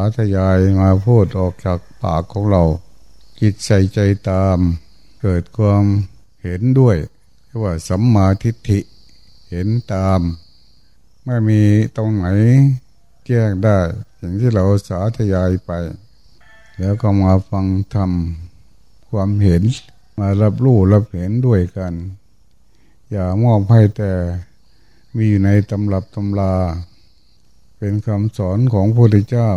าธยายมาพูดออกจากปากของเรา จิตใส่ใจตาม เกิดความเห็นด้วยว่าสัมมาทิฏฐิเห็นตามไม่มีตรงไหนแจ้งได้อย่างที่เราสาธยายไป แล้วก็มาฟังธรรมความเห็นมารับรู้รับเห็นด้วยกัน อย่ามอบให้แต่มีอยู่ในตำรับตำลา เป็นคำสอนของพระพุทธเจ้า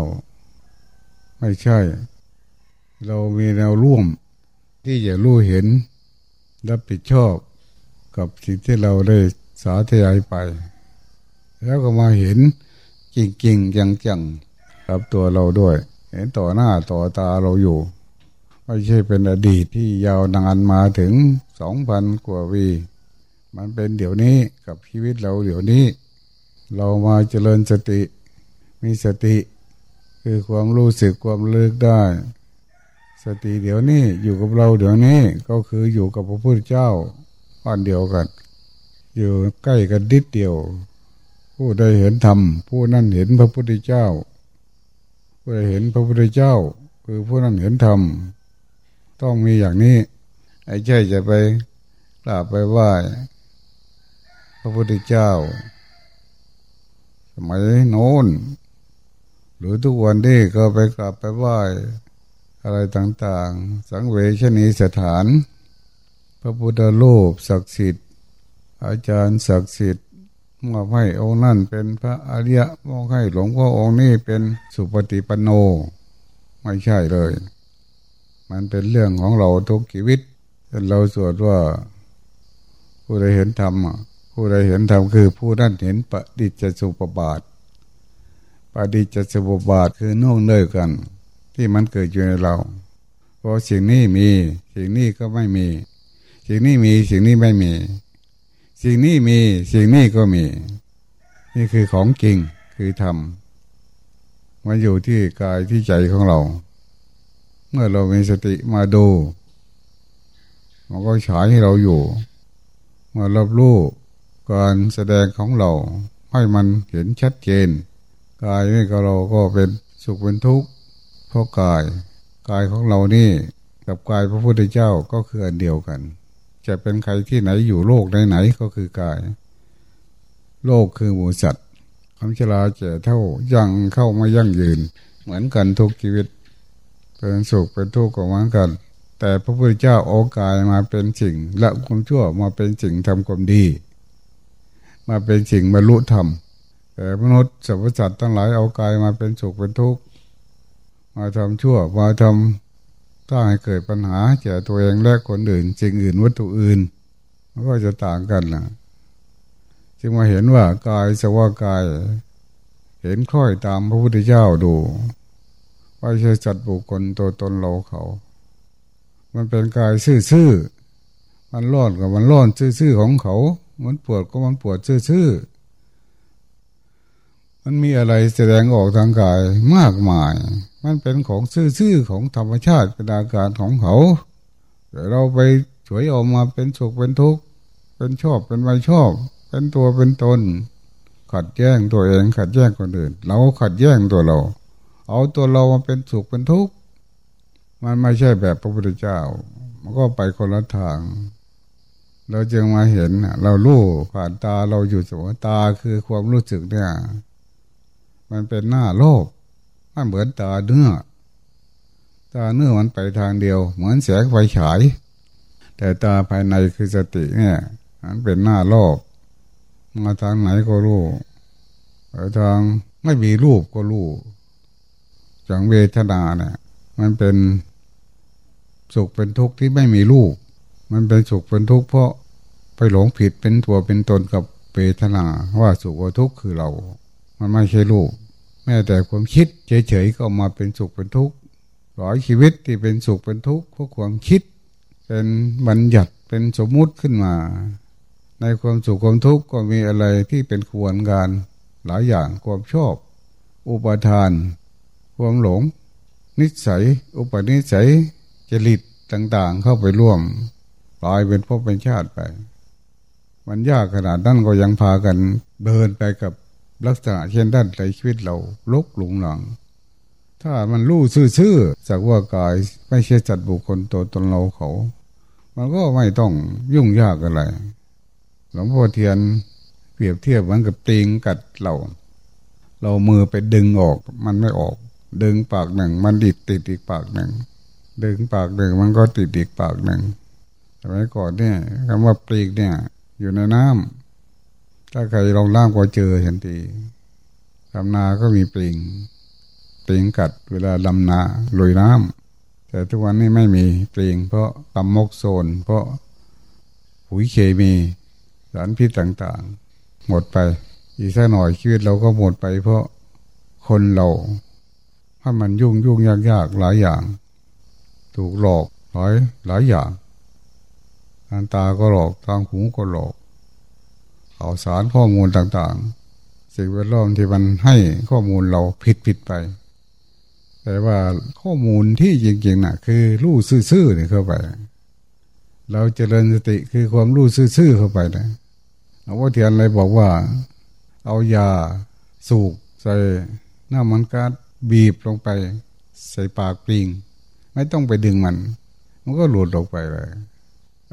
ไม่ใช่ เรามีแนวร่วม ที่จะรู้เห็นรับผิดชอบกับสิ่งที่เราได้สาธยายไป แล้วก็มาเห็นจริงๆจังๆกับตัวเราด้วย เห็นต่อหน้าต่อตาเราอยู่ ไม่ใช่เป็นอดีตที่ยาวนานมาถึงสองพันกว่าวี มันเป็นเดี๋ยวนี้กับชีวิตเราเดี๋ยวนี้ เรามาเจริญสติ มีสติ คือความรู้สึกความเลิกได้ สติเดี๋ยวนี้อยู่กับเราเดี๋ยวนี้ก็คืออยู่กับพระพุทธเจ้าบ้านเดียวกัน อยู่ใกล้กันดิดเดียว ผู้ใดเห็นธรรมผู้นั้นเห็นพระพุทธเจ้าผู้ใดเห็นพระพุทธเจ้า คือผู้นั้นเห็นธรรมต้องมีอย่างนี้ไอ้ใช่จะไปกราบไปไหว้พระพุทธเจ้า สมัยโน้น รือทุกวันนี้ก็ไปกราบไปไหว้อะไรต่างๆ สังเวชนีสถาน พระพุทธรูปศักดิ์สิทธิ์ อาจารย์ศักดิ์สิทธิ์มอบให้องค์นั่นเป็นพระอริยะมอบให้หลวงพ่อองค์นี้เป็นสุปฏิปันโน ไม่ใช่เลย มันเป็นเรื่องของเราทุกชีวิตเราสวดว่า ผู้ใดเห็นธรรมผู้ใดเห็นธรรมคือผู้นั้นเห็นปฏิจจสุปบาท ปฏิจจสุปบาทคือน่วงเนยกัน ที่มันเกิดอยู่ในเราเพราะสิ่งนี้มี สิ่งนี้ก็ไม่มี สิ่งนี้มีสิ่งนี้ไม่มี สิ่งนี้มีสิ่งนี้ก็มี นี่คือของจริงคือธรรมมาอยู่ที่กายที่ใจของเรา เมื่อเรามีสติมาดูมันก็ฉายให้เราอยู่มารับรู้การแสดงของเรา ให้มันเห็นชัดเจน กายนี่ก็เราก็เป็นสุขเป็นทุกข์เพราะกายกายของเรานี่กับกายพระพุทธเจ้าก็คืออันเดียวกัน จะเป็นใครที่ไหนอยู่โลกไหนๆก็คือกาย โลกคือหมูสัตว์คำชราเจ่เท่ายังเข้ามายั่งยืน เหมือนกันทุกชีวิต เป็นสุขเป็นทุกข์ก็เหมือนกัน แต่พระพุทธเจ้าโอกายมาเป็นสิ่งละความชั่วมาเป็นสิ่งทำความดี มาเป็นสิ่งบรรลุธรรม แต่มนุษย์สัตว์สัตว์ทั้งหลายเอากายมาเป็นสุขเป็นทุกข์มาทำชั่วมาทำถ้าให้เกิดปัญหาแก่ตัวเองและคนอื่นสิ่งอื่นวัตถุอื่นมันก็จะต่างกันนะจึงมาเห็นว่ากายสว่ากาย เห็นค่อยตามพระพุทธเจ้าดูว่าใช่จัดบุคคลตัวตนเราเขา มันเป็นกายซื่อๆมันร้อนกับมันร้อนซื่อๆของเขา มันปวดก็มันปวดซื่อๆ มันมีอะไรแสดงออกทางกายมากมาย มันเป็นของซื่อๆของธรรมชาติเป็นอาการของเขาแต่เราไปฉวยออกมาเป็นสุขเป็นทุกข์เป็นชอบเป็นไม่ชอบ เป็นตัวเป็นตน ขัดแย้งตัวเองขัดแย้งคนอื่น เราขัดแย้งตัวเรา เอาตัวเรามาเป็นสุขเป็นทุกข์มันไม่ใช่แบบพระพุทธเจ้า มันก็ไปคนละทาง เราจึงมาเห็นเราลู่ผ่านตาเราอยู่สมตาคือความรู้สึกเนี่ย มันเป็นหน้าโลกมันเหมือนตาเนื้อตาเนื้อมันไปทางเดียว เหมือนแสงไฟฉาย แต่ตาภายในคือสติเนี่ยมันเป็นหน้าโลกมาทางไหนก็รู้ไปทางไม่มีรูปก็รู้จังเวทนาเนี่ยมันเป็นสุขเป็นทุกข์ที่ไม่มีรูป มันเป็นสุขเป็นทุกข์เพราะไปหลงผิดเป็นตัวเป็นตนกับเปทนาว่าสุขว่าทุกข์คือเรา มันไม่ใช่ลูก แม้แต่ความคิดเฉยๆก็มาเป็นสุขเป็นทุกข์หลายชีวิตที่เป็นสุขเป็นทุกข์เพราะความคิด เป็นบัญญัติเป็นสมมุติขึ้นมา ในความสุขความทุกข์ก็มีอะไรที่เป็นควรการหลายอย่างความชอบ อุปทาน ความหลง นิสัย อุปนิสัยจริตต่าง ๆ เข้าไปร่วมกลายเป็นพวกเป็นชาติไป มันยากขนาดนั้นก็ยังพากันเดินไปกับ ลักษณะเช่นด้านในชีวิตเราลุกหลงหลัง ถ้ามันรู้ซื่อๆจากว่ากายไม่ใช่จัดบุคคลตัวตนเราเขา มันก็ไม่ต้องยุ่งยากอะไรหลวงพ่อเทียนเปรียบเทียบเหมือนกับตีงกัดเรา เรามือไปดึงออก มันไม่ออก ดึงปากหนึ่ง มันดิดติดอีกปากหนึ่ง ดึงปากหนึ่งมันก็ติดอีกปากหนึ่งสมัยก่อนเนี่ยคำว่าปลีกเนี่ย อยู่ในน้ำ ถ้าใครลองล่างก็เจอเห็นทีทำนาก็มีปลิงปลิงกัดเวลาลำนาลุยน้ำแต่ทุกวันนี้ไม่มีปลิงเพราะตำมกโซน เพราะปุ๋ยเคมีสารพิษต่างๆ หมดไป อีกสักหน่อยชีวิตเราก็หมดไป เพราะคนเราถ้ามันยุ่งยุ่งยากยากหลายอย่าง ถูกหลอกหลายหลายอย่างทางตาก็หลอกทางหูก็หลอก ข่าวสารข้อมูลต่างๆ สิ่งแวดล้อมที่มันให้ข้อมูลเราผิดผิดไป แต่ว่าข้อมูลที่จริงๆนะ่ะ คือรู้ซื่อๆเนี่ยเข้าไป เราเจริญสติคือความรู้ซื่อๆเข้าไปนะเอาว่าเทียนอะไรบอกว่า เอายาสูกใส่หน้ามันการบีบลงไป ใส่ปากปลิง ไม่ต้องไปดึงมัน มันก็หลุดออกไปเลย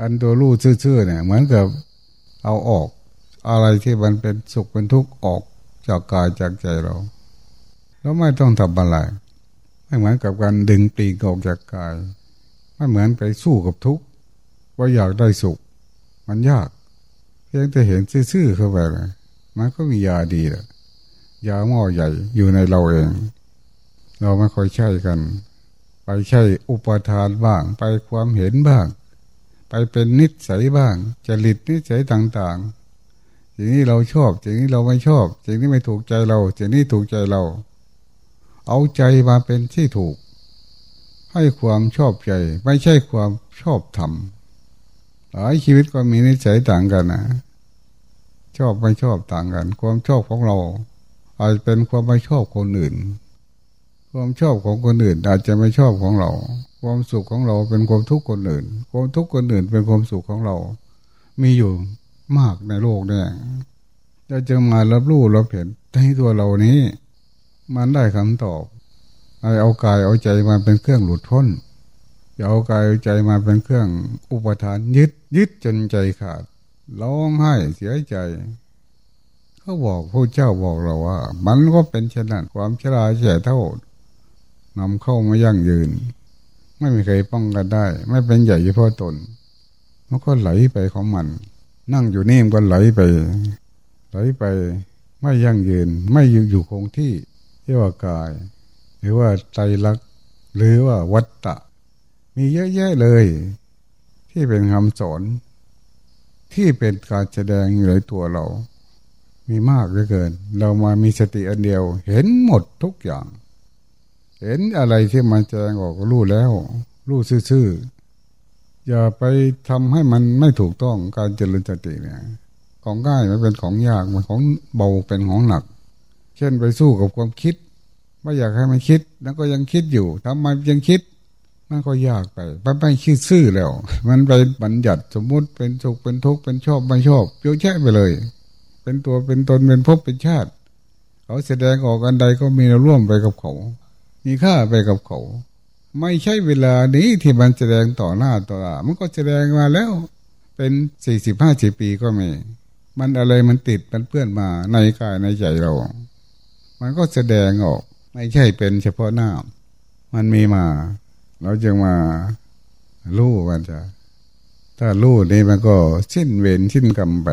อันตัวรู้ซื่อๆเนี่ย เหมือนกับเอาออก อะไรที่มันเป็นสุขเป็นทุกข์ออกจากกายจากใจเรา แล้วไม่ต้องทำอะไรไม่เหมือนกับการดึงปีกออกจากกายไม่เหมือนไปสู้กับทุกข์ว่าอยากได้สุข มันยากเพียงแต่เห็นซื่อๆเข้าไปเลยมันก็มียาดีแหละยาหม้อใหญ่อยู่ในเราเอง เราไม่ค่อยใช่กัน ไปใช่อุปทานบ้าง ไปความเห็นบ้าง ไปเป็นนิสัยบ้างจริตนิสัยต่างๆ สิ่งนี้เราชอบสิ่งนี้เราไม่ชอบสิ่งนี้ไม่ถูกใจเราสิ่งนี้ถูกใจเรา เอาใจมาเป็นที่ถูก ให้ความชอบใจ ไม่ใช่ความชอบธรรมหลายชีวิตก็มีนิสัยต่างกันนะชอบไม่ชอบต่างกัน ความชอบของเรา อาจเป็นความไม่ชอบคนอื่น ความชอบของคนอื่น อาจจะไม่ชอบของเรา ความสุขของเราเป็นความทุกข์คนอื่น ความทุกข์คนอื่นเป็นความสุขของเรา มีอยู่ มากในโลกเนี่ยจะจะมารับรู้รับเห็นในตัวเรานี้ มันได้คำตอบเอากายเอาใจมาเป็นเครื่องหลุดพ้นอย่าเอากายเอาใจมาเป็นเครื่องอุปทานยึดยึดจนใจขาดร้องไห้เสียใจเขาบอกพระเจ้าบอกเราว่า มันก็เป็นเช่นนั้นความชราแก่เท่านำเข้ามายั่งยืน ไม่มีใครป้องกันได้ ไม่เป็นใหญ่เฉพาะตนมันก็ไหลไปของมัน นั่งอยู่นี่มันก็ไหลไป ไหลไปไม่ยั่งยืน ไม่อยู่อยู่คงที่เรียกว่ากาย หรือว่าใจรักหรือว่าวัตตะ มีเยอะแยะเลย ที่เป็นคำสอน ที่เป็นการแสดงอยู่ในตัวเรา มีมากเหลือเกิน เรามามีสติอันเดียว เห็นหมดทุกอย่าง เห็นอะไรที่มันแจงออกรู้แล้ว รู้ซื่อ อย่าไปทำให้มันไม่ถูกต้องการเจริญสติเนี่ย ของง่ายมันเป็นของยากมันของเบาเป็นของหนัก เช่นไปสู้กับความคิด ไม่อยากให้มันคิด แล้วก็ยังคิดอยู่ทำไมยังคิดมันก็ยากไปมันไม่คิดซื่อแล้ว มันไปบัญญัติสมมุติเป็นสุขเป็นทุกข์เป็นชอบไม่ชอบเยอะแยะไปเลย เป็นตัวเป็นตนเป็นภพเป็นชาติ เขาแสดงออกอันใดก็มีราร่วมไปกับเขา มีค่าไปกับเขา ไม่ใช่เวลานี้ที่มันแสดงต่อหน้าต่อตามันก็แสดงมาแล้ว เป็นสี่สิบห้าสิบปีก็มี มันอะไรมันติดมันเพื่อนมาในกายในใจเรา มันก็แสดงออก ไม่ใช่เป็นเฉพาะหน้า มันมีมา เราจึงมาลู่มันจะ ถ้าลู่นี่มันก็สิ้นเวรสิ้นกรรมไป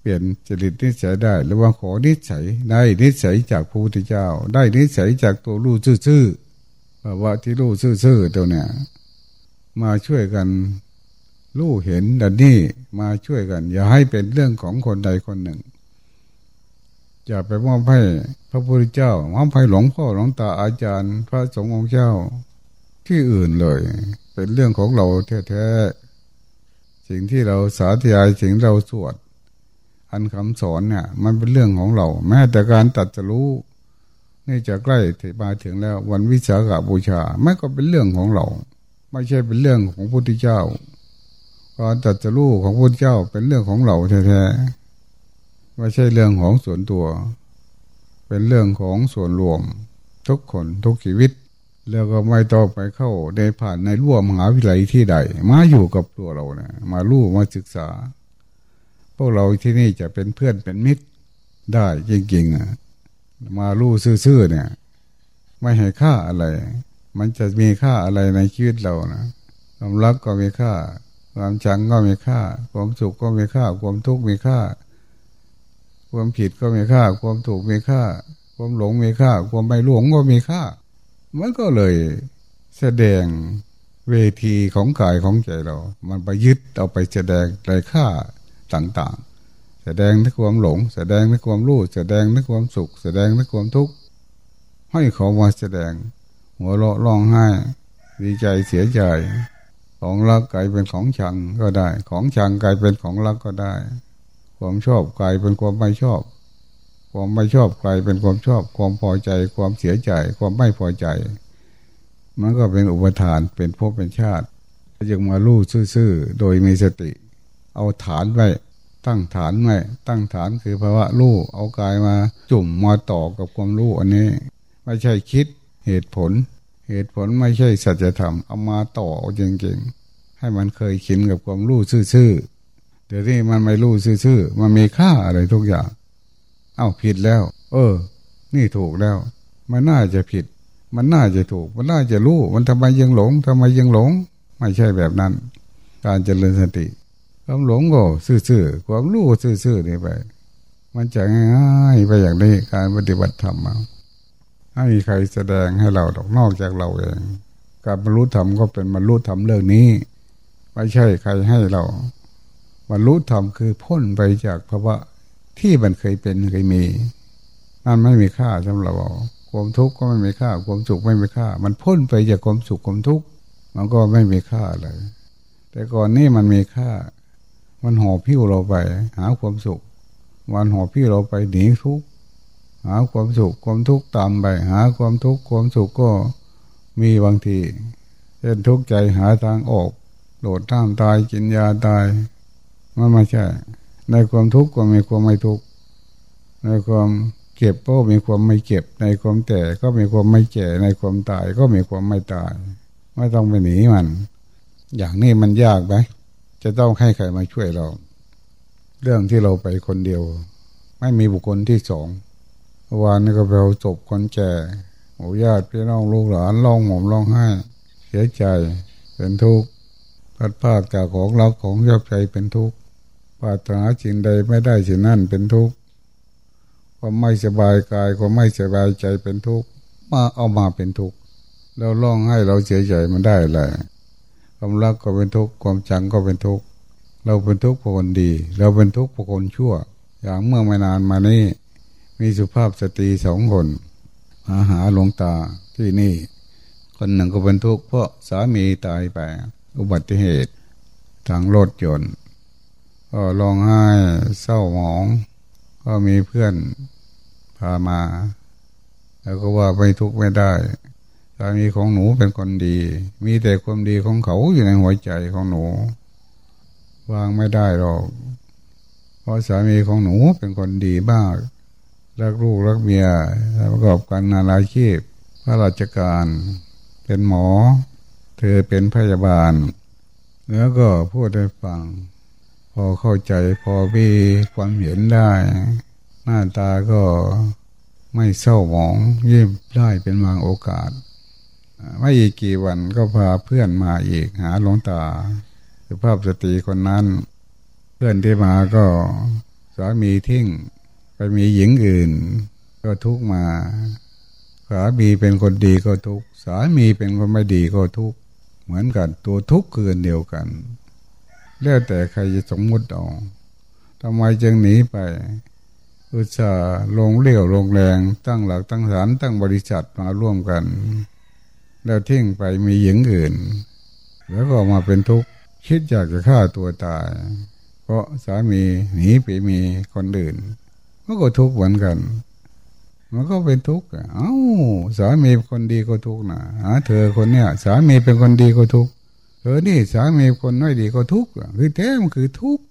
เปลี่ยนจริตนิสัยได้ หรือว่าขอนิสัยได้นิสัยจากพระพุทธเจ้า ได้นิสัยจากตัวลู่ซื่อ ภาวะที่รู้ซื่อๆตัวเนี้ยมาช่วยกันรู้เห็นดันนี่มาช่วยกัน อย่าให้เป็นเรื่องของคนใดคนหนึ่ง อย่าไปมอบให้พระพุทธเจ้ามอบให้หลวงพ่อหลวงตาอาจารย์ พระสงฆ์องค์เจ้าที่อื่นเลย เป็นเรื่องของเราแท้ๆสิ่งที่เราสาธยายสิ่งเราสวด อันคำสอนเนี่ย มันเป็นเรื่องของเรา แม้แต่การตัดจะรู้ นี่จะใกล้ถึงมาถึงแล้ว วันวิสาขบูชาไม่ก็เป็นเรื่องของเรา ไม่ใช่เป็นเรื่องของพระพุทธเจ้าการตัดจะรู้ของพระพุทธเจ้าเป็นเรื่องของเราแท้ๆไม่ใช่เรื่องของส่วนตัว เป็นเรื่องของส่วนรวม ทุกคนทุกชีวิต แล้วก็ไม่ต้องไปเข้าในผ่านในร่วมหาวิทยาลัยที่ใด มาอยู่กับตัวเราเนะมาลู่มาศึกษา พวกเราที่นี่จะเป็นเพื่อนเป็นมิตรได้จริงๆอะ มาลู่ซื่อๆเนี่ย ไม่ให้ค่าอะไร มันจะมีค่าอะไรในชีวิตเรานะความรักก็มีค่า ความชังก็มีค่า ความสุขก็มีค่า ความทุกข์มีค่า ความผิดก็มีค่า ความถูกมีค่า ความหลงมีค่า ความไม่หลงก็มีค่า มันก็เลยแสดงเวทีของกายของใจเรา มันไปยึดเอาไปแสดงไรค่าต่างๆ แสดงในความหลง แสดงในความรู้ แสดงในความสุข แสดงในความทุกข์ให้เขามาแสดง หัวเราะร้องไห้ดีใจเสียใจ ของรักกลายเป็นของชังก็ได้ ของชังกลายเป็นของรักก็ได้ ความชอบกลายเป็นความไม่ชอบ ความไม่ชอบกลายเป็นความชอบ ความพอใจ ความเสียใจ ความไม่พอใจ มันก็เป็นอุปทานเป็นภพเป็นชาติยังมาลู่ซื่อๆโดยมีสติ เอาฐานไว้ ตั้งฐานไว้ตั้งฐานคือภาวะลู่เอากายมาจุ่มมาต่อกับความลู่อันนี้ ไม่ใช่คิดเหตุผล เหตุผลไม่ใช่สัจธรรมเอามาต่อจริงๆ ให้มันเคยขินกับความรู้ซื่อๆเดี๋ยวนี้มันไม่รู้ซื่อๆมันมีค่าอะไรทุกอย่าง เอ้าผิดแล้ว เออ นี่ถูกแล้ว มันน่าจะผิด มันน่าจะถูก มันน่าจะรู้ มันทำไมยังหลงทำไมยังหลง ไม่ใช่แบบนั้น การเจริญสติ ความหลงก็ซื่อๆความรู้ซื่อๆนี่ไป มันจะง่ายไปอย่างนี้การปฏิบัติธรรมมาไม่มีใครแสดงให้เราดอกนอกจากเราเอง การบรรลุธรรมก็เป็นบรรลุธรรมเรื่องนี้ ไม่ใช่ใครให้เราบรรลุธรรมคือพ้นไปจากภาวะที่มันเคยเป็นเคยมีนั่นไม่มีค่าสำหรับเราความทุกข์ก็ไม่มีค่า ความสุขไม่มีค่า มันพ้นไปจากความสุขความทุกข์มันก็ไม่มีค่าอะไรแต่ก่อนนี้มันมีค่า มันหอบพิ้วเราไป หาความสุข มันหอบพิ้วเราไปหนีทุกข์หาความสุขความทุกข์ตามไป หาความทุกข์ความสุขก็มีบางทีเช่นทุกข์ใจหาทางออกโดดท่ามตายกินยาตายมันไม่ใช่ ในความทุกข์ก็มีความไม่ทุกข์ในความเก็บก็มีความไม่เก็บ ในความแก่ก็มีความไม่แก่ในความตายก็มีความไม่ตาย ไม่ต้องไปหนีมัน อย่างนี้มันยากไหม จะต้องให้ใครมาช่วยเรา เรื่องที่เราไปคนเดียว ไม่มีบุคคลที่สองวานนี้ก็เราจบคนแก่หมู่ญาติพี่น้องลูกหลานร้องห่มร้องไห้ เสียใจเป็นทุกข์พัดภาคจากของรักของยอบใจเป็นทุกข์ปรารถนาสิ่งใดไม่ได้สิ่งนั้นเป็นทุกข์ความไม่สบายกายความไม่สบายใจเป็นทุกข์มาเอามาเป็นทุกข์เราร้องให้เราเสียใจมันได้อะไร ความรักก็เป็นทุกข์ความจังก็เป็นทุกข์เราเป็นทุกข์เพราะคนดี เราเป็นทุกข์เพราะคนชั่ว อย่างเมื่อไม่นานมานี้มีสุภาพสตรีสองคนมาหาหลวงตาที่นี่ คนหนึ่งก็เป็นทุกข์เพราะสามีตายไป อุบัติเหตุ ทางรถยนต์ก็ร้องไห้เศร้าหมอง ก็มีเพื่อนพามา แล้วก็ว่าไม่ทุกข์ไม่ได้ามีของหนูเป็นคนดี มีแต่ความดีของเขาอยู่ในหัวใจของหนู วางไม่ได้หรอก เพราะสามีของหนูเป็นคนดีมาก รักลูกรักเมียประกอบการงานาชีพพระราชการ เป็นหมอ เธอเป็นพยาบาล แล้วก็พูดให้ฟัง พอเข้าใจพอมีความเห็นได้ หน้าตาก็ไม่เศร้าหมองยิ้มได้เป็นบางโอกาส ไม่อีกกี่วันก็พาเพื่อนมาอีกหาหลวงตาสุภาพสตรีคนนั้น เพื่อนที่มาก็สามีทิ้งไปมีหญิงอื่น ก็ทุกมาสามีเป็นคนดีก็ทุกสามีเป็นคนไม่ดีก็ทุกเหมือนกันตัวทุกข์คือเดียวกันแล้วแต่ใครจะสมมติเอาทำไมจึงหนีไป อุตส่าห์ลงเลี้ยวลงแรงตั้งหลักตั้งฐานตั้งบริษัทมาร่วมกัน แล้วทิ้งไปมีหญิงอื่น แล้วก็มาเป็นทุกข์คิดอยากจะฆ่าตัวตาย เพราะสามีหนีไปมีคนอื่นมันก็ทุกข์เหมือนกัน มันก็เป็นทุกข์เอ้าสามีคนดีก็ทุกข์นะหาเธอคนเนี้ยสามีเป็นคนดีก็ทุกข์เธอนี่สามีคนน้อยดีก็ทุกข์คือแท้มันคือทุกข์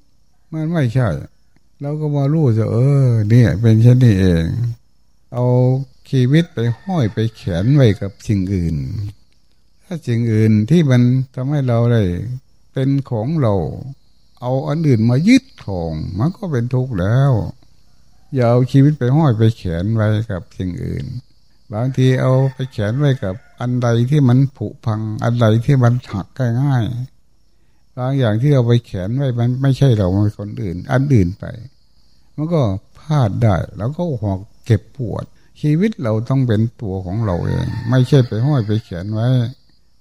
มันไม่ใช่เราก็มารู้จะเออเนี่ยเป็นเช่นนี้เอง เอา ชีวิตไปห้อยไปแขนไว้กับสิ่งอื่น ถ้าสิ่งอื่นที่มันทำให้เราได้เป็นของเรา เอาอันอื่นมายึดของมันก็เป็นทุกข์แล้ว อย่าเอาชีวิตไปห้อยไปแขนไว้กับสิ่งอื่น บางทีเอาไปแขนไว้กับอันใดที่มันผุพัง อันใดที่มันหักง่ายบางอย่างที่เราไปแขนไว้มันไม่ใช่เราเป็นคนอื่น อันอื่นไป มันก็พลาดได้ แล้วก็หอกเก็บปวด ชีวิตเราต้องเป็นตัวของเราเอง ไม่ใช่ไปห้อยไปเขียนไว้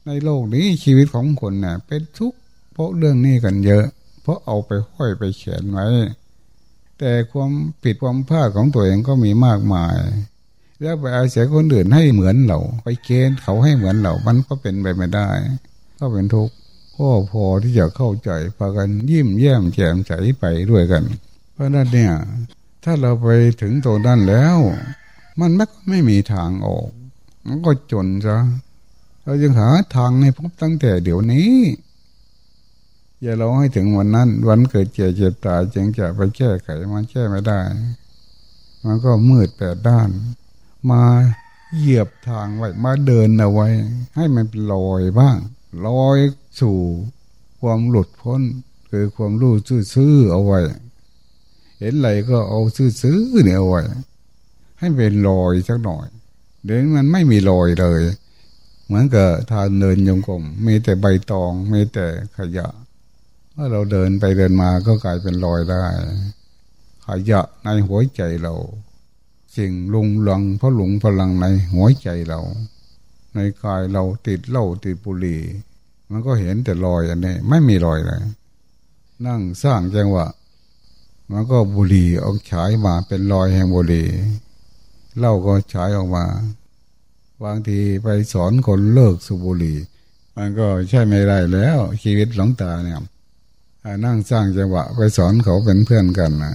ในโลกนี้ชีวิตของคนเนี่ยเป็นทุกข์เพราะเรื่องนี้กันเยอะ เพราะเอาไปห้อยไปเขียนไว้ แต่ความผิดความพลาดของตัวเองก็มีมากมาย แล้วไปอาศัยคนอื่นให้เหมือนเรา ไปเกณฑ์เขาให้เหมือนเรามันก็เป็นไปไม่ได้ ก็เป็นทุกข์ก็พอที่จะเข้าใจพากันยิ้มแย้มแจ่มใสไปด้วยกัน เพราะนั้นเนี่ย ถ้าเราไปถึงตัวนั้นแล้ว มันไม่ไม่มีทางออก มันก็จนซะเราจึงหาทางในพบตั้งแต่เดี๋ยวนี้ อย่าราให้ถึงวันนั้น วันเกิดเจ็บเจ็บตายจึงจะไปแก้ไขมันแก้ไม่ได้ มันก็มืดแปดด้าน มาเหยียบทางไว้มาเดินเอาไว้ ให้มันลอยบ้างลอยสู่ความหลุดพ้น คือความรู้ซื่อๆเอาไว้ เห็นอะไรก็เอาซื่อๆเนี่ยเอาไว้ ให้เป็นลอยสักหน่อย เดี๋ยวมันไม่มีลอยเลย เหมือนกับทานเดินยงกลมมีแต่ใบตองมีแต่ขยะเมื่อเราเดินไปเดินมาก็กลายเป็นลอยได้ขยะในหัวใจเรา สิ่งลุงลังเพราะหลงพลังในหัวใจเรา ในกายเราติดเหล้าติดบุหรี่ มันก็เห็นแต่รอยอันนี้ ไม่มีรอยเลยนั่งสร้างจังหวะมันก็บุหรี่ออกฉายมาเป็นรอยแห่งบุหรี่ เหล้าก็ฉายออกมาบางทีไปสอนคนเลิกสูบบุหรี่ มันก็ใช่ไม่ได้แล้ว ชีวิตหลงตาเนี่ยนั่งสร้างจังหวะไปสอนเขาเป็นเพื่อนกันนะ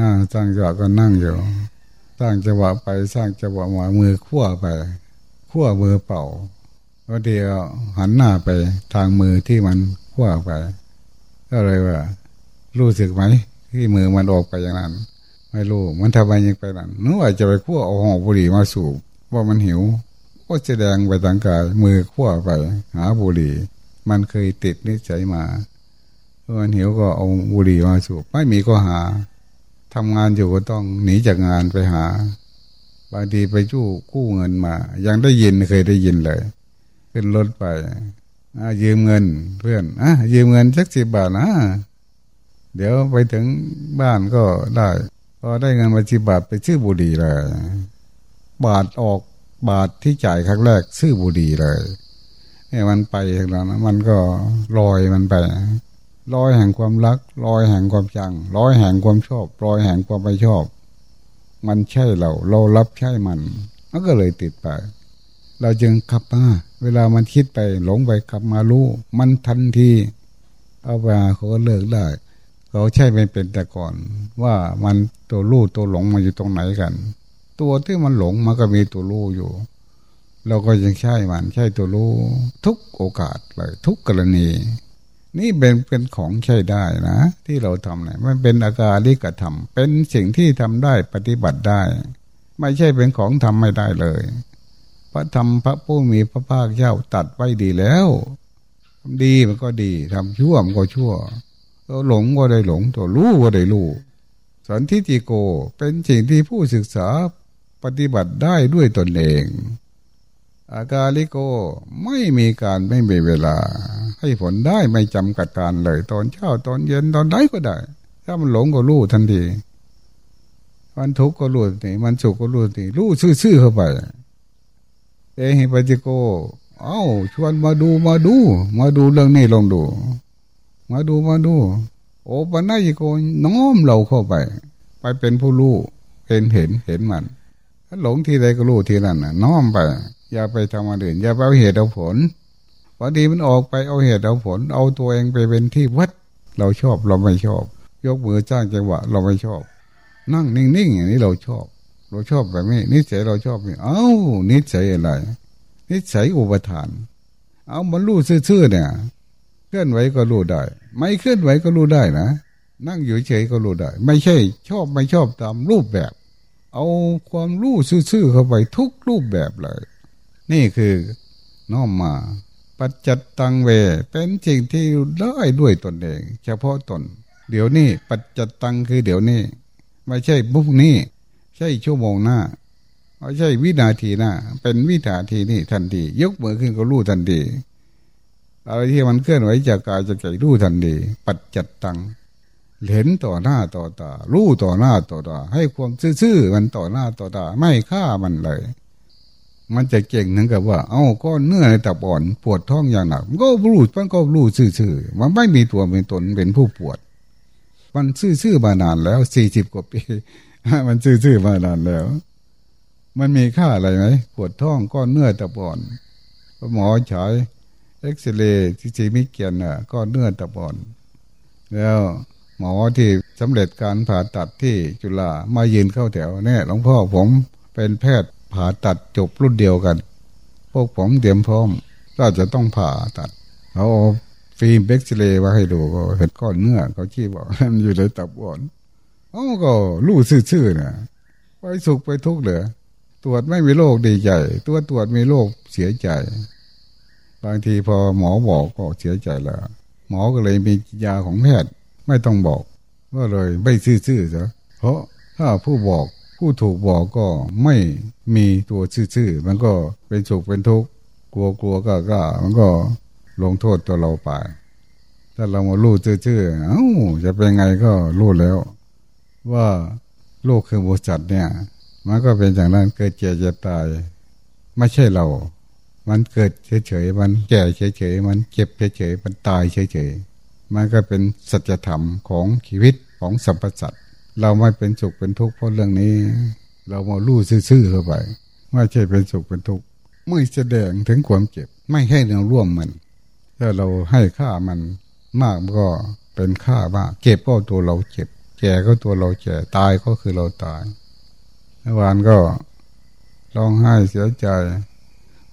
นั่งสร้างจังหวะก็นั่งอยู่สร้างจังหวะไปสร้างจังหวะมามือขั้วไปขั้วมือเป่าก็เดียวหันหน้าไปทางมือที่มันขั้วไป ก็เลยว่า รู้สึกไหมที่มือมันออกไปอย่างนั้น ไม่รู้มันทำไมยังไปนั้นนึกว่าจะไปขั้วเอาหอบุหรี่มาสูบว่ามันหิว ก็แสดงไปทางกายมือขั้วไป หาบุหรี่ มันเคยติดนิสัยมามันหิวก็เอาบุหรี่มาสูบไม่มีก็หาทำงานอยู่ก็ต้องหนีจากงานไปหาบางทีไปจู้กู้เงินมา ยังได้ยินเคยได้ยินเลย ขึ้นรถไปยืมเงินเพื่อนอะยืมเงินสักสิบบาทนะเดี๋ยวไปถึงบ้านก็ได้ พอได้เงินมาสิบบาทไปซื้อบุหรี่เลย บาทออกบาทที่จ่ายครั้งแรกซื้อบุหรี่เลยเนี่ยมันไปอย่างนั้นมันก็ลอยมันไปรอยแห่งความรักรอยแห่งความจังรอยแห่งความชอบรอยแห่งความไม่ชอบ มันใช่เรา เรารับใช่มันมันก็เลยติดไปเราจึงขับมาเวลามันคิดไปหลงไปขับมารู้มันทันทีเอาไปเขาก็เลิกได้ เขาใช่ไม่เป็นแต่ก่อน ว่ามันตัวรู้ตัวหลงมันอยู่ตรงไหนกัน ตัวที่มันหลงมันก็มีตัวรู้อยู่ เราก็ยังใช่มัน ใช่ตัวรู้ทุกโอกาสเลย ทุกกรณี นี่เป็นเป็นของใช้ได้นะ ที่เราทำเนี่ยมันเป็นอาการลิกธรรมเป็นสิ่งที่ทำได้ปฏิบัติได้ ไม่ใช่เป็นของทำไม่ได้เลยพระธรรมพระผู้มีพระภาคเจ้าตัดไว้ดีแล้วทำดีมันก็ดีทำชั่วมันก็ชั่ว ตัวหลงก็ได้หลงตัวรู้ก็ได้รู้สันทิติโกเป็นสิ่งที่ผู้ศึกษาปฏิบัติได้ด้วยตนเอง อากาลิโกไม่มีการไม่มีเวลา ให้ผลได้ไม่จำกัดการเลย ตอนเช้าตอนเย็นตอนใดก็ได้ ถ้ามันหลงก็รู้ทันทีมันทุกข์ก็รู้ทันทีมันสุขก็รู้ทีรู้ซื่อๆเข้าไปเอหิปัจิโก เอา้าชวนมาดูมาดู มาดูเรื่องนี้ลองดู มาดูมาดู โอปัญญิโกน้อมเราเข้าไป ไปเป็นผู้รู้เห็นเห็นเห็นมันหลงทีใดก็รู้ทีนั้นนะน้อมไป อย่าไปทำอะไรอื่น อย่าไปเอาเหตุเอาผลพอดีมันออกไปเอาเหตุเอาผล เอาตัวเองไปเป็นที่วัด เราชอบเราไม่ชอบ ยกมือจ้างจังหวะ เราไม่ชอบ นั่งนิ่งๆอย่างนี้เราชอบ เราชอบแบบนี้นิสัยเราชอบนี่เอ้านิสัยอะไรนิสัยอุปทาน เอามันรู้ซื่อๆเนี่ย ลื่อนไหวก็รู้ได้ ไม่เคลื่อนไหวก็รู้ได้นะ นั่งอยู่เฉยก็รู้ได้ ไม่ใช่ ชอบไม่ชอบตามรูปแบบ เอาความรู้ซื่อๆเข้าไปทุกรูปแบบเลย นี่คือน้อมมาปัจจัตตังเว เป็นสิ่งที่ได้ด้วยตนเอง เฉพาะตน เดี๋ยวนี้ปัจจัตตังคือเดี๋ยวนี้ ไม่ใช่บุกนี้ ใช่ชั่วโมงหน้าไม่ใช่วินาทีหน้า เป็นวินาทีนี้ทันที ยกมือขึ้นก็รู้ทันที อะไรที่มันเคลื่อนไหวจากกายจากใจรู้ทันทีปัจจัตตังเห็นต่อหน้าต่อตารู้ต่อหน้าต่อตาให้ความซื่อๆมันต่อหน้าต่อตาไม่ฆ่ามันเลย มันจะเก่งถึงกับว่า เอ้าก็เนื้อในตับอ่อนปวดท้องอย่างหนักก็รู้มันก็รู้ซื่อๆมันไม่มีตัวเป็นตนเป็นผู้ปวด มันซื่อๆมานานแล้วสี่สิบกว่าปีมันซื่อๆมานานแล้ว มันมีค่าอะไรไหมปวดท้องก้อนเนื้อตับอ่อนหมอฉาย เอ็กซเรย์ที่จีมิเกียนอะก้อนเนื้อตับอนแล้วหมอที่สำเร็จการผ่าตัดที่จุฬามายืนเข้าแถวเนี่ยหลวงพ่อผมเป็นแพทย์ผ่าตัดจบรุ่นเดียวกัน พวกผมเตรียมพร้อม ก็จะต้องผ่าตัดเขาฟิล์มเบ็กซเรย์มาให้ดูก็เห็นก้อนเนื้อเขาชี้บอกมันอยู่ในตับอ่อนอ๋อก็รู้ซื่อๆนะไปสุขไปทุกข์เหลือตรวจไม่มีโรคดีใจ ตัวตรวจมีโรคเสียใจ บางทีพอหมอบอกก็เสียใจแล้วหมอก็เลยมียาของแพทย์ไม่ต้องบอกก็เลยไม่ซื่อๆซะเพราะถ้าผู้บอกผู้ถูกบอกก็ไม่มีตัวซื่อๆมันก็เป็นสุขเป็นทุกข์กลัวกลัวก็ก็มันก็ลงโทษตัวเราไปถ้าเรามารู้ซื่อๆเอ้าจะเป็นไงก็รู้แล้ว ว่าโลกคือบริษัทเนี่ย มันก็เป็นอย่างนั้นเกิดเจ็บจะตาย ไม่ใช่เรา มันเกิดเฉยๆ มันแก่เฉยๆ มันเจ็บเฉยๆ มันตายเฉยๆ มันก็เป็นสัจธรรมของชีวิตของสัมปสัตเราไม่เป็นสุขเป็นทุกข์เพราะเรื่องนี้ เรามาลู่ซื่อๆเข้าไปไม่ใช่เป็นสุขเป็นทุกข์ไม่แสดงถึงความเจ็บ ไม่ให้เราร่วมมันถ้าเราให้ค่ามันมากก็เป็นค่ามากเจ็บก็ตัวเราเจ็บ แก่ก็ตัวเราแก่ตายก็คือเราตายเมื่อวานก็ร้องไห้เสียใจ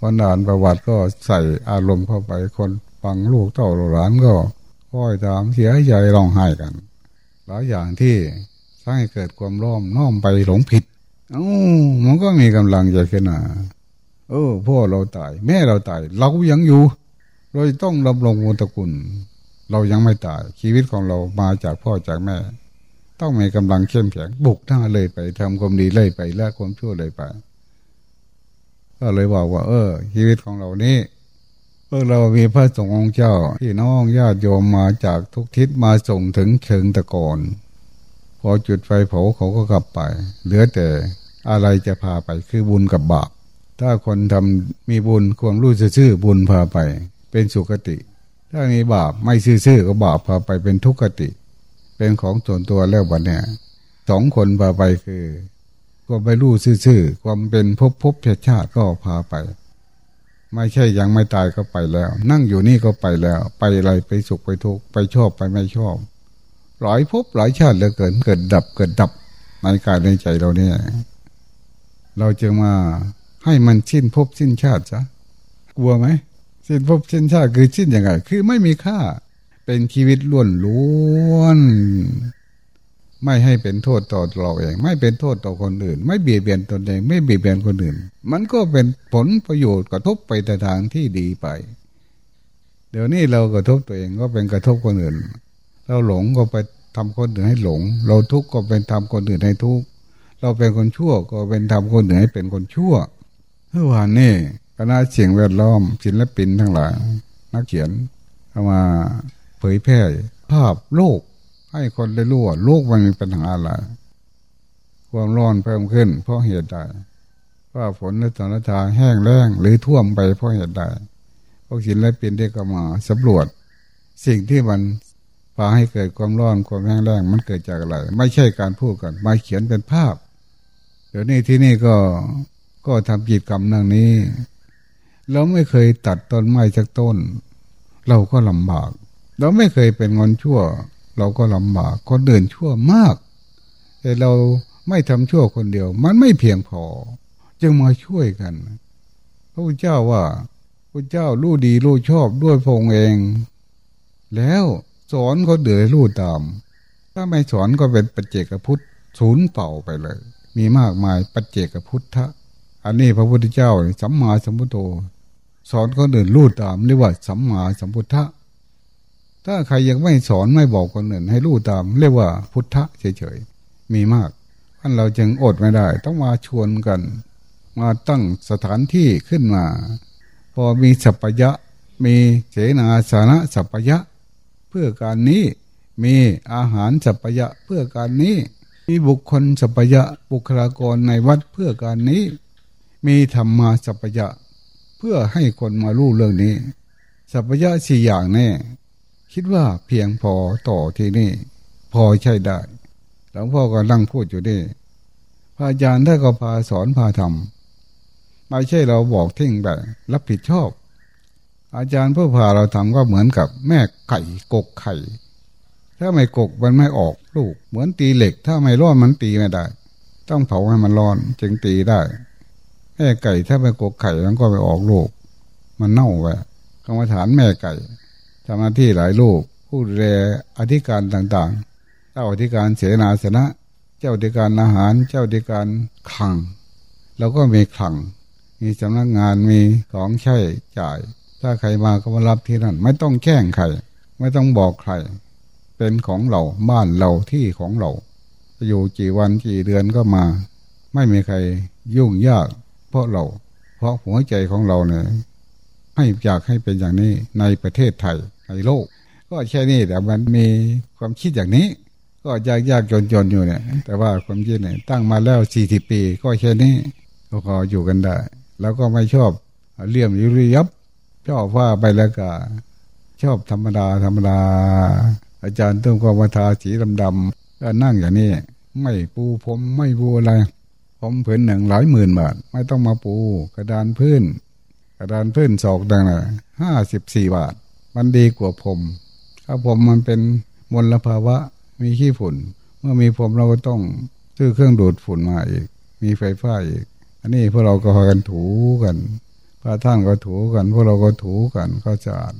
วันอ่านประวัติก็ใส่อารมณ์เข้าไปคนฟังลูกเต่าหลานก็ค่อยตามเสียใจร้องไห้กัน หลายอย่างที่สร้างให้เกิดความร้อมน้อมไปหลงผิดอ้ามันก็มีกำลังใจขึ้นมาเออพ่อเราตาย แม่เราตาย เรายังอยู่ เราต้องดำรงวงตระกูลเรายังไม่ตาย ชีวิตของเรามาจากพ่อจากแม่ ต้องมีกำลังเข้มแข็งบุกหน้าเลยไปทำความดีเลยไปละความชั่วเลยไป ก็เลยบอกว่า เออ ชีวิตของเรานี้พวกเรามีพระสงฆ์องค์เจ้าที่น้องญาติโยมมาจากทุกทิศมาส่งถึงเชิงตะกอนพอจุดไฟเผาเขาก็กลับไป เหลือแต่อะไรจะพาไปคือบุญกับบาป ถ้าคนทำมีบุญความรู้ซื่อบุญพาไป เป็นสุคติ ถ้ามีบาปไม่ซื่อก็บาปพาไปเป็นทุกขติ เป็นของส่วนตัวแล้ววันเนี้ยสองคนพาไปคือ ความไม่รู้ซื่อความเป็นภพภพชาติก็พาไป ไม่ใช่ยังไม่ตายก็ไปแล้ว นั่งอยู่นี่ก็ไปแล้ว ไปอะไรไปสุขไปทุกข์ไปชอบไปไม่ชอบหลายภพหลายชาติเหลือเกินเกิดดับเกิดดับในกายในใจเราเนี่ย เราจึงมาให้มันสิ้นภพสิ้นชาติซะกลัวไหมสิ้นภพสิ้นชาติคือสิ้นยังไง คือไม่มีค่า เป็นชีวิตล้วนล้วน ไม่ให้เป็นโทษต่อเราเอง ไม่เป็นโทษต่อคนอื่น ไม่เบียดเบียนตนเอง ไม่เบียดเบียนคนอื่น มันก็เป็นผลประโยชน์กระทบไปแต่ทางที่ดีไป เดี๋ยวนี้เรากระทบตัวเองก็เป็นกระทบคนอื่น เราหลงก็ไปทำคนอื่นให้หลง เราทุกข์ก็เป็นทำคนอื่นให้ทุกข์เราเป็นคนชั่วก็เป็นทำคนอื่นให้เป็นคนชั่วเมื่อวานนี้คณะเสียงแวดล้อมศิลปินทั้งหลายนักเขียนเอามาเผยแพร่ภาพโลก ให้คนได้รู้ว่าโลกมันมีปัญหาอะไร ความร้อนเพิ่มขึ้น เพราะเหตุใดว่าฝนในตอนทาแห้งแล้งหรือท่วมไปเพราะเหตุใดพวกศิลปินได้ก็มาสำรวจ สิ่งที่มันพาให้เกิดความร้อนความแห้งแล้งมันเกิดจากอะไร ไม่ใช่การพูดกันมาเขียนเป็นภาพ เดี๋ยวนี้ที่นี่ก็ก็ทำกิจกรรมนั่งนี้เราไม่เคยตัดต้นไม้จากต้น เราก็ลำบาก เราไม่เคยเป็นงอนชั่ว เราก็ลำบากคนเดินชั่วมาก แต่เราไม่ทำชั่วคนเดียว มันไม่เพียงพอ จึงมาช่วยกัน พระพุทธเจ้าว่าพระเจ้ารู้ดีรู้ชอบด้วยพงเอง แล้วสอนเขาเดือดรู้ตาม ถ้าไม่สอนก็เป็นปัจเจกพุทธศูนย์เป่าไปเลย มีมากมายปัจเจกพุทธะอันนี้พระพุทธเจ้าสัมมาสัมพุทโธสอนคนอื่นรู้ตามเรียกว่าสัมมาสัมพุทธะ ถ้าใครยังไม่สอนไม่บอกคนอื่นให้รู้ตาม เรียกว่าพุทธะเฉยๆมีมากท่านเราจึงอดไม่ได้ ต้องมาชวนกัน มาตั้งสถานที่ขึ้นมา พอมีสัพยะ มีเสนาสานะสัพยะ เพื่อการนี้มีอาหารสัพยะเพื่อการนี้ มีบุคคลสัพยะบุคลากรในวัดเพื่อการนี้ มีธรรมาสัพยะ เพื่อให้คนมารู้เรื่องนี้ สัพยะสี่อย่างแน่ คิดว่าเพียงพอต่อที่นี่ พอใช่ได้หลวงพ่อก็นั่งพูดอยู่นี่พระอาจารย์ท่านก็พาสอนพาทำไม่ใช่เราบอกทิ้งแบบรับผิดชอบ อาจารย์เพื่อพาเราทำก็เหมือนกับแม่ไก่กกไข่ ถ้าไม่กกมันไม่ออกลูก เหมือนตีเหล็ก ถ้าไม่ร้อนมันตีไม่ได้ ต้องเผาให้มันร้อนจึงตีได้แม่ไก่ถ้าไม่กกไข่มันก็ไม่ออกลูก มันเน่าไปกรรมฐานแม่ไก่ ทำหน้าที่หลายลูก ผู้ดูแลอธิการต่างๆ เจ้าอธิการเสนาสนะ เจ้าอธิการอาหาร เจ้าอธิการขังเราก็มีขัง มีสำนักงานมีของใช้จ่าย ถ้าใครมาก็มารับที่นั่น ไม่ต้องแข่งใคร ไม่ต้องบอกใคร เป็นของเราบ้านเราที่ของเราอยู่กี่วันกี่เดือนก็มา ไม่มีใครยุ่งยาก เพราะเรา เพราะหัวใจของเราเนี่ยให้อยากให้เป็นอย่างนี้ในประเทศไทย ในโลก ก็แค่นี้แต่มันมีความคิดอย่างนี้ ก็ยากยากจนจนอยู่เนี่ย แต่ว่าความคิดเนี่ยตั้งมาแล้วสี่สิบปี ก็แค่นี้ก็พออยู่กันได้ แล้วก็ไม่ชอบเลี่ยมยุริยับชอบว่าไปแล้วก็ชอบธรรมดาธรรมดา อาจารย์ต้องกมาทาสีดำดำก็นั่งอย่างนี้ ไม่ปูผมไม่ปูอะไรผมผืนหนึ่งหลายหมื่นบาทไม่ต้องมาปู กระดานพื้น กระดานพื้นศอกดังนะห้าสิบสี่บาท มันดีกว่าผมถ้าผมมันเป็นมลภาวะมีขี้ฝุ่น เมื่อมีผมเราก็ต้องซื้อเครื่องดูดฝุ่นมาอีก มีไฟฟ้าอีก อันนี้พวกเราก็พากันถูกันพระท่านก็ถูกัน พวกเราก็ถูกันก็จะอาด